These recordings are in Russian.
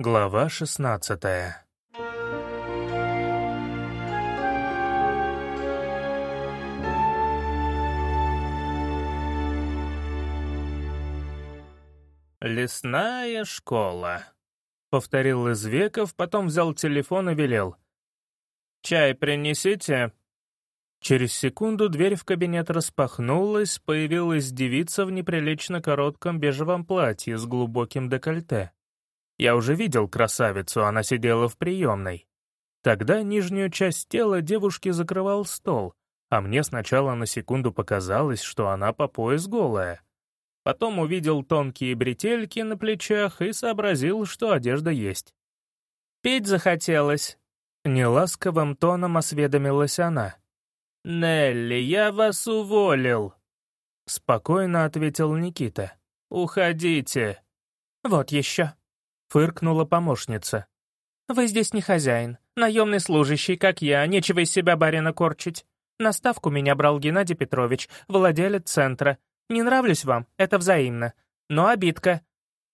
Глава шестнадцатая «Лесная школа», — повторил Извеков, потом взял телефон и велел. «Чай принесите?» Через секунду дверь в кабинет распахнулась, появилась девица в неприлично коротком бежевом платье с глубоким декольте. Я уже видел красавицу, она сидела в приемной. Тогда нижнюю часть тела девушки закрывал стол, а мне сначала на секунду показалось, что она по пояс голая. Потом увидел тонкие бретельки на плечах и сообразил, что одежда есть. «Петь захотелось», — неласковым тоном осведомилась она. «Нелли, я вас уволил», — спокойно ответил Никита. «Уходите». «Вот еще», — фыркнула помощница. «Вы здесь не хозяин, наемный служащий, как я, нечего из себя барина корчить. Наставку меня брал Геннадий Петрович, владелец центра. Не нравлюсь вам, это взаимно. Но обидка.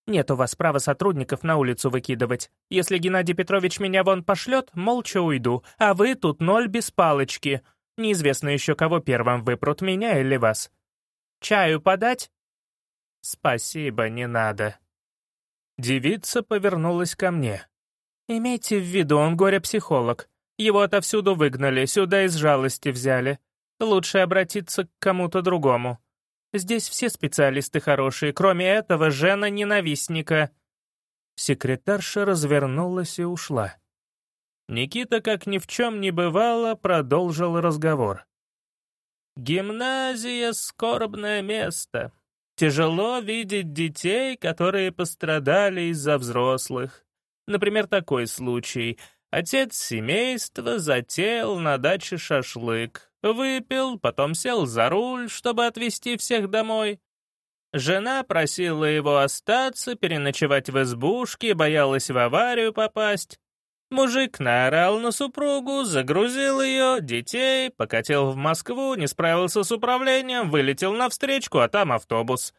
Нет у вас права сотрудников на улицу выкидывать. Если Геннадий Петрович меня вон пошлет, молча уйду, а вы тут ноль без палочки. Неизвестно еще, кого первым выпрут, меня или вас. Чаю подать?» «Спасибо, не надо». Девица повернулась ко мне. «Имейте в виду, он горе-психолог. Его отовсюду выгнали, сюда из жалости взяли. Лучше обратиться к кому-то другому. Здесь все специалисты хорошие, кроме этого жена-ненавистника». Секретарша развернулась и ушла. Никита, как ни в чем не бывало, продолжил разговор. «Гимназия — скорбное место. Тяжело видеть детей, которые пострадали из-за взрослых. Например, такой случай. Отец семейства затеял на даче шашлык. Выпил, потом сел за руль, чтобы отвезти всех домой. Жена просила его остаться, переночевать в избушке, боялась в аварию попасть. Мужик наорал на супругу, загрузил ее, детей, покатил в Москву, не справился с управлением, вылетел на встречку, а там автобус.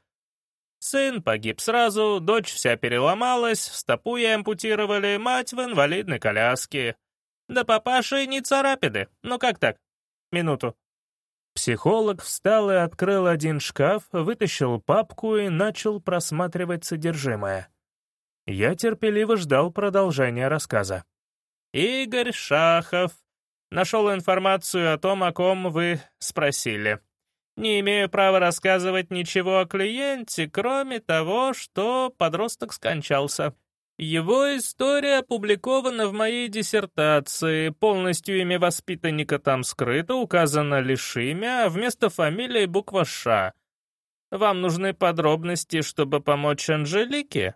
Сын погиб сразу, дочь вся переломалась, стопу ей ампутировали, мать в инвалидной коляске. Да папаши не царапины. Ну как так? Минуту. Психолог встал и открыл один шкаф, вытащил папку и начал просматривать содержимое. Я терпеливо ждал продолжения рассказа. Игорь Шахов. Нашел информацию о том, о ком вы спросили. Не имею права рассказывать ничего о клиенте, кроме того, что подросток скончался. Его история опубликована в моей диссертации, полностью имя воспитанника там скрыто, указано лишь имя, а вместо фамилии буква «Ш». Вам нужны подробности, чтобы помочь Анжелике?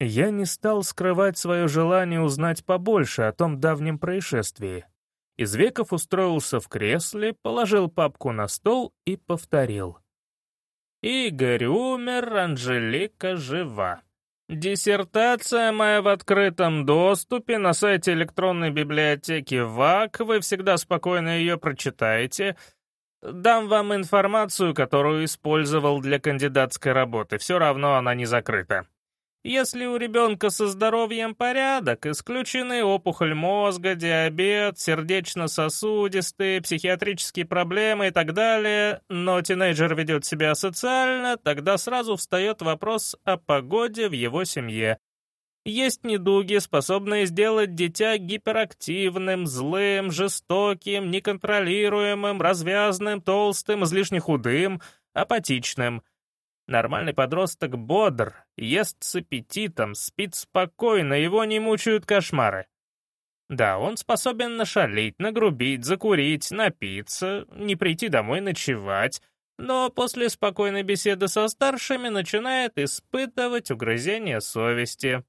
Я не стал скрывать свое желание узнать побольше о том давнем происшествии. Извеков устроился в кресле, положил папку на стол и повторил. «Игорь умер, Анжелика жива. Диссертация моя в открытом доступе на сайте электронной библиотеки ВАК, вы всегда спокойно ее прочитаете. Дам вам информацию, которую использовал для кандидатской работы, все равно она не закрыта. Если у ребенка со здоровьем порядок, исключены опухоль мозга, диабет, сердечно-сосудистые, психиатрические проблемы и так далее, но тинейджер ведет себя социально, тогда сразу встает вопрос о погоде в его семье. Есть недуги, способные сделать дитя гиперактивным, злым, жестоким, неконтролируемым, развязным, толстым, излишне худым, апатичным — Нормальный подросток бодр, ест с аппетитом, спит спокойно, его не мучают кошмары. Да, он способен нашалить, нагрубить, закурить, напиться, не прийти домой ночевать, но после спокойной беседы со старшими начинает испытывать угрызение совести.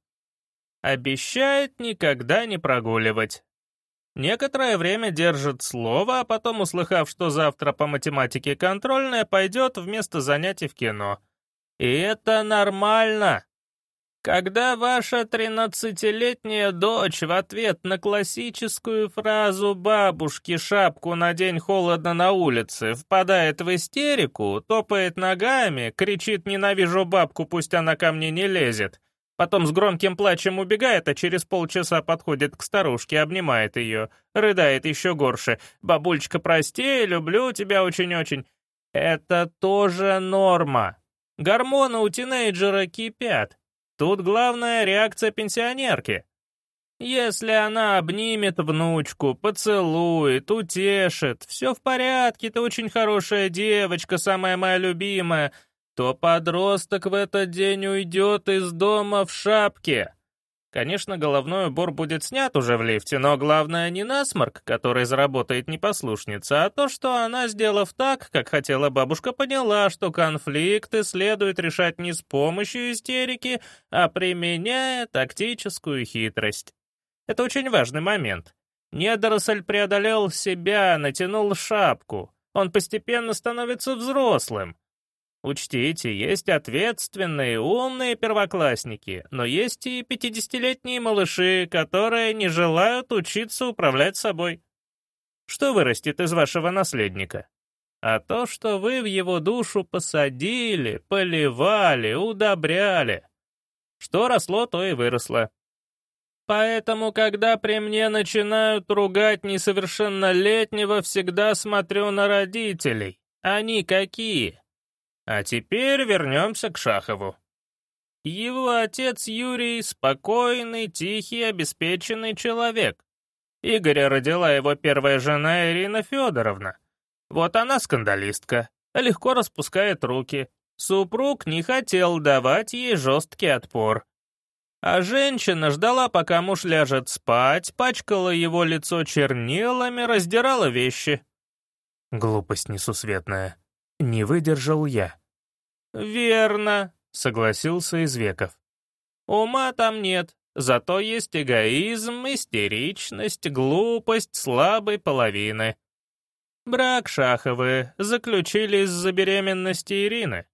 Обещает никогда не прогуливать. Некоторое время держит слово, а потом, услыхав, что завтра по математике контрольная, пойдет вместо занятий в кино — и это нормально. Когда ваша тринадцатилетняя дочь в ответ на классическую фразу «бабушки, шапку на день холодно на улице» впадает в истерику, топает ногами, кричит «ненавижу бабку, пусть она ко мне не лезет», Потом с громким плачем убегает, а через полчаса подходит к старушке, обнимает ее, рыдает еще горше. «Бабулечка, прости, люблю тебя очень-очень». Это тоже норма. Гормоны у тинейджера кипят. Тут главная реакция пенсионерки. Если она обнимет внучку, поцелует, утешит, все в порядке, ты очень хорошая девочка, самая моя любимая, то подросток в этот день уйдет из дома в шапке. Конечно, головной убор будет снят уже в лифте, но главное не насморк, который заработает непослушница, а то, что она, сделав так, как хотела бабушка, поняла, что конфликты следует решать не с помощью истерики, а применяя тактическую хитрость. Это очень важный момент. Недоросль преодолел себя, натянул шапку. Он постепенно становится взрослым. Учтите, есть ответственные, умные первоклассники, но есть и пятидесятилетние малыши, которые не желают учиться управлять собой. Что вырастет из вашего наследника? А то, что вы в его душу посадили, поливали, удобряли. Что росло, то и выросло. Поэтому, когда при мне начинают ругать несовершеннолетнего, всегда смотрю на родителей. Они какие? А теперь вернемся к Шахову. Его отец Юрий — спокойный, тихий, обеспеченный человек. Игоря родила его первая жена Ирина Федоровна. Вот она скандалистка, легко распускает руки. Супруг не хотел давать ей жесткий отпор. А женщина ждала, пока муж ляжет спать, пачкала его лицо чернилами, раздирала вещи. Глупость несусветная. Не выдержал я. «Верно», — согласился Извеков. «Ума там нет, зато есть эгоизм, истеричность, глупость слабой половины. Брак Шаховы заключили из-за беременности Ирины.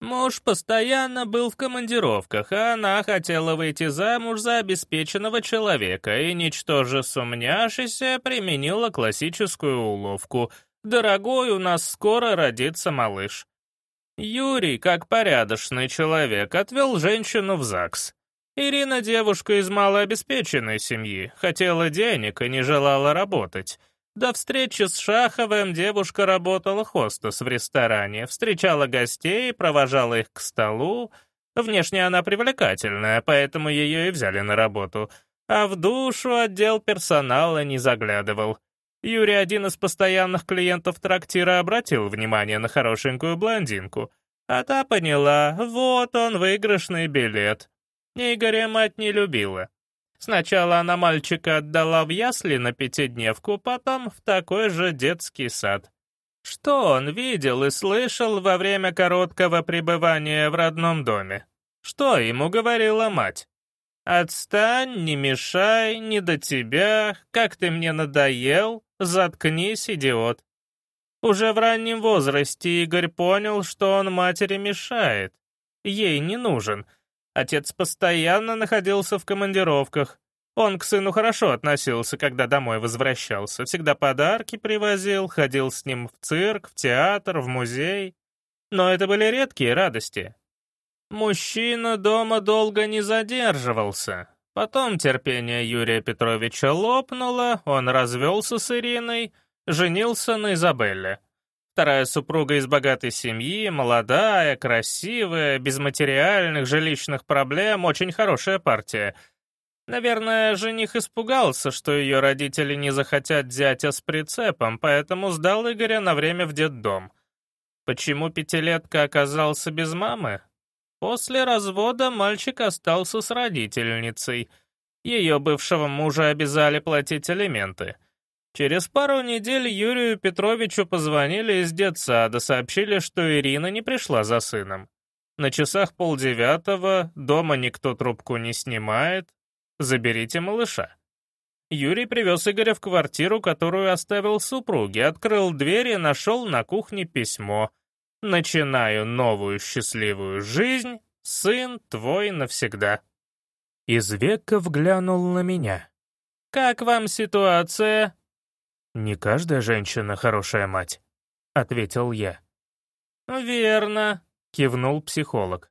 Муж постоянно был в командировках, а она хотела выйти замуж за обеспеченного человека и, ничтоже сумняшися, применила классическую уловку. «Дорогой, у нас скоро родится малыш». Юрий, как порядочный человек, отвел женщину в ЗАГС. Ирина девушка из малообеспеченной семьи, хотела денег и не желала работать. До встречи с Шаховым девушка работала хостес в ресторане, встречала гостей, провожала их к столу. Внешне она привлекательная, поэтому ее и взяли на работу. А в душу отдел персонала не заглядывал. Юрий, один из постоянных клиентов трактира, обратил внимание на хорошенькую блондинку. А та поняла, вот он, выигрышный билет. Игоря мать не любила. Сначала она мальчика отдала в ясли на пятидневку, потом в такой же детский сад. Что он видел и слышал во время короткого пребывания в родном доме? Что ему говорила мать? «Отстань, не мешай, не до тебя, как ты мне надоел, заткнись, идиот». Уже в раннем возрасте Игорь понял, что он матери мешает. Ей не нужен — Отец постоянно находился в командировках. Он к сыну хорошо относился, когда домой возвращался. Всегда подарки привозил, ходил с ним в цирк, в театр, в музей. Но это были редкие радости. Мужчина дома долго не задерживался. Потом терпение Юрия Петровича лопнуло, он развелся с Ириной, женился на Изабелле. Вторая супруга из богатой семьи, молодая, красивая, без материальных жилищных проблем, очень хорошая партия. Наверное, жених испугался, что ее родители не захотят зятя с прицепом, поэтому сдал Игоря на время в детдом. Почему пятилетка оказался без мамы? После развода мальчик остался с родительницей. Ее бывшего мужа обязали платить алименты — Через пару недель Юрию Петровичу позвонили из детсада, сообщили, что Ирина не пришла за сыном. На часах полдевятого, дома никто трубку не снимает. Заберите малыша. Юрий привез Игоря в квартиру, которую оставил супруге, открыл дверь и нашел на кухне письмо. «Начинаю новую счастливую жизнь, сын твой навсегда». Из века вглянул на меня. «Как вам ситуация?» «Не каждая женщина хорошая мать», — ответил я. «Верно», — кивнул психолог.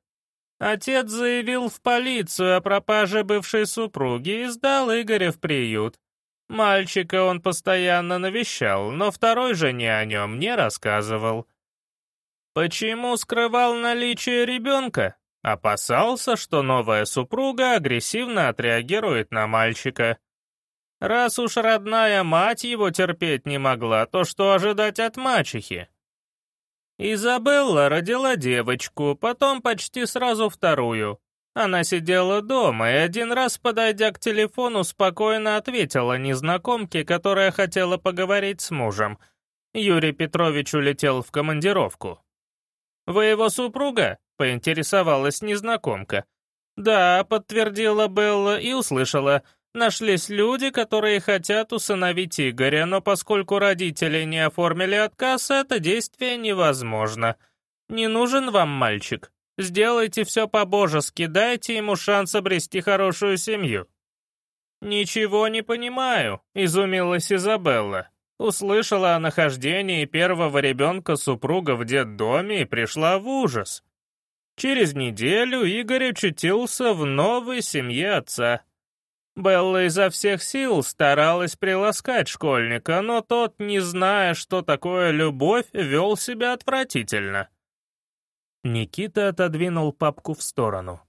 Отец заявил в полицию о пропаже бывшей супруги и сдал Игоря в приют. Мальчика он постоянно навещал, но второй жене о нем не рассказывал. Почему скрывал наличие ребенка? Опасался, что новая супруга агрессивно отреагирует на мальчика. Раз уж родная мать его терпеть не могла, то что ожидать от мачехи? Изабелла родила девочку, потом почти сразу вторую. Она сидела дома и один раз, подойдя к телефону, спокойно ответила незнакомке, которая хотела поговорить с мужем. Юрий Петрович улетел в командировку. «Вы его супруга?» — поинтересовалась незнакомка. «Да», — подтвердила Белла и услышала — Нашлись люди, которые хотят усыновить Игоря, но поскольку родители не оформили отказ, это действие невозможно. Не нужен вам мальчик. Сделайте все по-божески, дайте ему шанс обрести хорошую семью». «Ничего не понимаю», — изумилась Изабелла. Услышала о нахождении первого ребенка супруга в детдоме и пришла в ужас. Через неделю Игорь очутился в новой семье отца. Белла изо всех сил старалась приласкать школьника, но тот, не зная, что такое любовь, вел себя отвратительно. Никита отодвинул папку в сторону.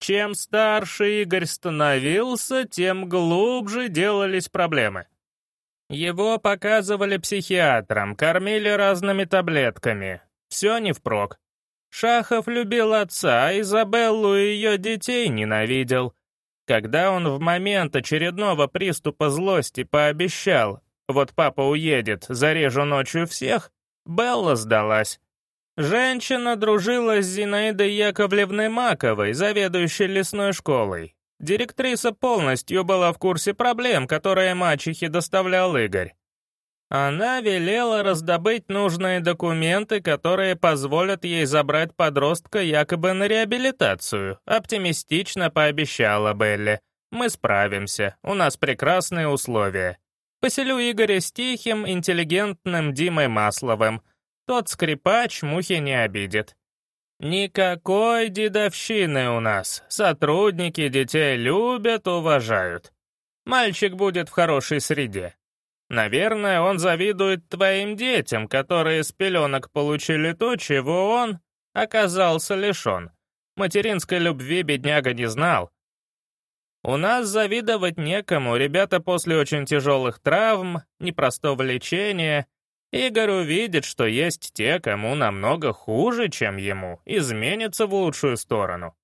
Чем старше Игорь становился, тем глубже делались проблемы. Его показывали психиатрам, кормили разными таблетками. Все не впрок. Шахов любил отца, а Изабеллу и ее детей ненавидел. Когда он в момент очередного приступа злости пообещал «Вот папа уедет, зарежу ночью всех», Белла сдалась. Женщина дружила с Зинаидой Яковлевной Маковой, заведующей лесной школой. Директриса полностью была в курсе проблем, которые мачехе доставлял Игорь. Она велела раздобыть нужные документы, которые позволят ей забрать подростка якобы на реабилитацию. Оптимистично пообещала Белли. «Мы справимся, у нас прекрасные условия. Поселю Игоря с тихим, интеллигентным Димой Масловым. Тот скрипач мухи не обидит. Никакой дедовщины у нас. Сотрудники детей любят, уважают. Мальчик будет в хорошей среде. Наверное, он завидует твоим детям, которые с пеленок получили то, чего он оказался лишен. Материнской любви бедняга не знал. У нас завидовать некому, ребята после очень тяжелых травм, непростого лечения. Игорь увидит, что есть те, кому намного хуже, чем ему, изменится в лучшую сторону.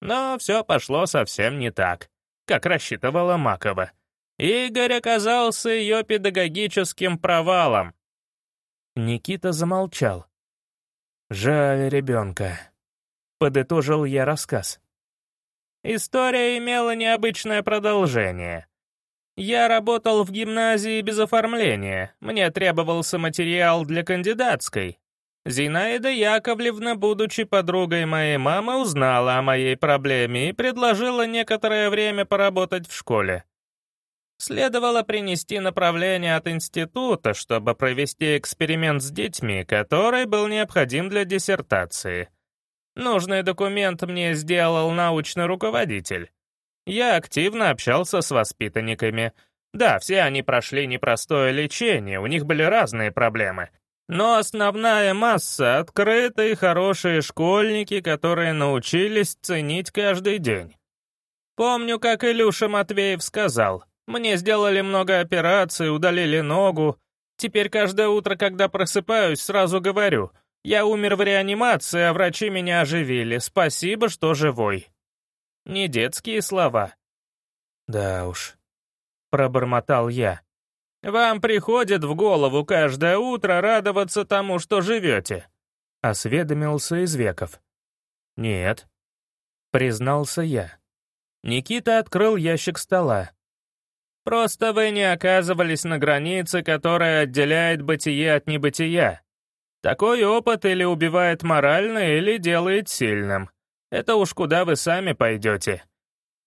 Но все пошло совсем не так, как рассчитывала Макова. Игорь оказался ее педагогическим провалом. Никита замолчал. «Жаль ребенка», — подытожил я рассказ. История имела необычное продолжение. Я работал в гимназии без оформления, мне требовался материал для кандидатской. Зинаида Яковлевна, будучи подругой моей мамы, узнала о моей проблеме и предложила некоторое время поработать в школе. Следовало принести направление от института, чтобы провести эксперимент с детьми, который был необходим для диссертации. Нужный документ мне сделал научный руководитель. Я активно общался с воспитанниками. Да, все они прошли непростое лечение, у них были разные проблемы. Но основная масса — открытые хорошие школьники, которые научились ценить каждый день. Помню, как Илюша Матвеев сказал, мне сделали много операций, удалили ногу. Теперь каждое утро, когда просыпаюсь, сразу говорю, я умер в реанимации, а врачи меня оживили. Спасибо, что живой. Не детские слова. Да уж, пробормотал я. Вам приходит в голову каждое утро радоваться тому, что живете? Осведомился из веков. Нет, признался я. Никита открыл ящик стола. Просто вы не оказывались на границе, которая отделяет бытие от небытия. Такой опыт или убивает морально, или делает сильным. Это уж куда вы сами пойдете.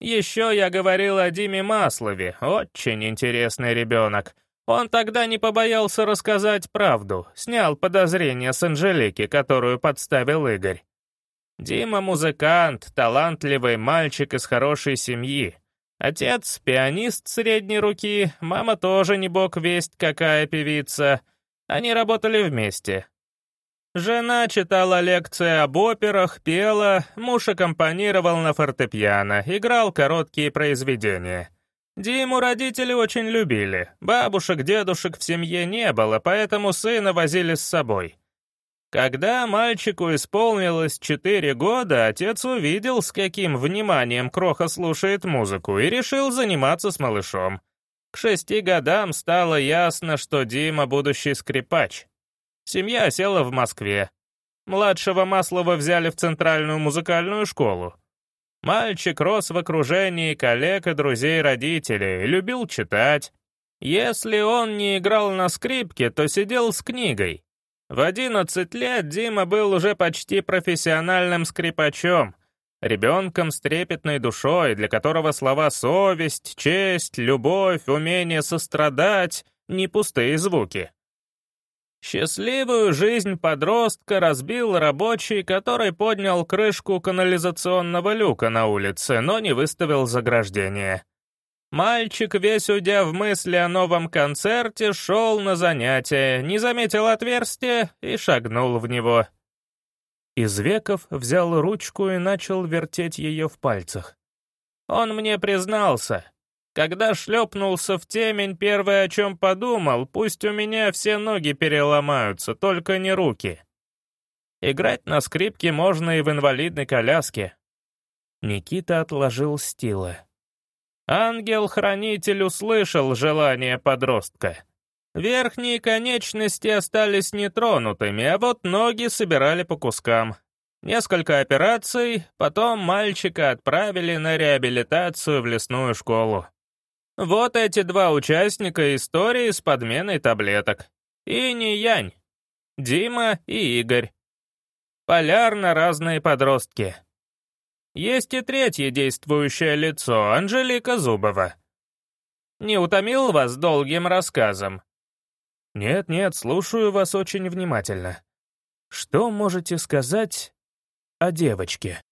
Еще я говорил о Диме Маслове, очень интересный ребенок. Он тогда не побоялся рассказать правду, снял подозрение с Анжелики, которую подставил Игорь. Дима музыкант, талантливый мальчик из хорошей семьи. Отец — пианист средней руки, мама тоже не бог весть какая певица. Они работали вместе. Жена читала лекции об операх, пела, муж аккомпанировал на фортепиано, играл короткие произведения. Диму родители очень любили. Бабушек, дедушек в семье не было, поэтому сына возили с собой. Когда мальчику исполнилось четыре года, отец увидел, с каким вниманием Кроха слушает музыку, и решил заниматься с малышом. К шести годам стало ясно, что Дима — будущий скрипач. Семья села в Москве. Младшего Маслова взяли в Центральную музыкальную школу. Мальчик рос в окружении коллег и друзей родителей, любил читать. Если он не играл на скрипке, то сидел с книгой. В 11 лет Дима был уже почти профессиональным скрипачом, ребенком с трепетной душой, для которого слова «совесть», «честь», «любовь», «умение сострадать» — не пустые звуки. Счастливую жизнь подростка разбил рабочий, который поднял крышку канализационного люка на улице, но не выставил заграждение. Мальчик, весь уйдя в мысли о новом концерте, шел на занятие, не заметил отверстия и шагнул в него. Извеков взял ручку и начал вертеть ее в пальцах. Он мне признался. Когда шлепнулся в темень, первое, о чем подумал, пусть у меня все ноги переломаются, только не руки. Играть на скрипке можно и в инвалидной коляске. Никита отложил стила. Ангел-хранитель услышал желание подростка. Верхние конечности остались нетронутыми, а вот ноги собирали по кускам. Несколько операций, потом мальчика отправили на реабилитацию в лесную школу. Вот эти два участника истории с подменой таблеток. И не Янь. Дима и Игорь. Полярно разные подростки. Есть и третье действующее лицо, Анжелика Зубова. Не утомил вас долгим рассказом? Нет-нет, слушаю вас очень внимательно. Что можете сказать о девочке?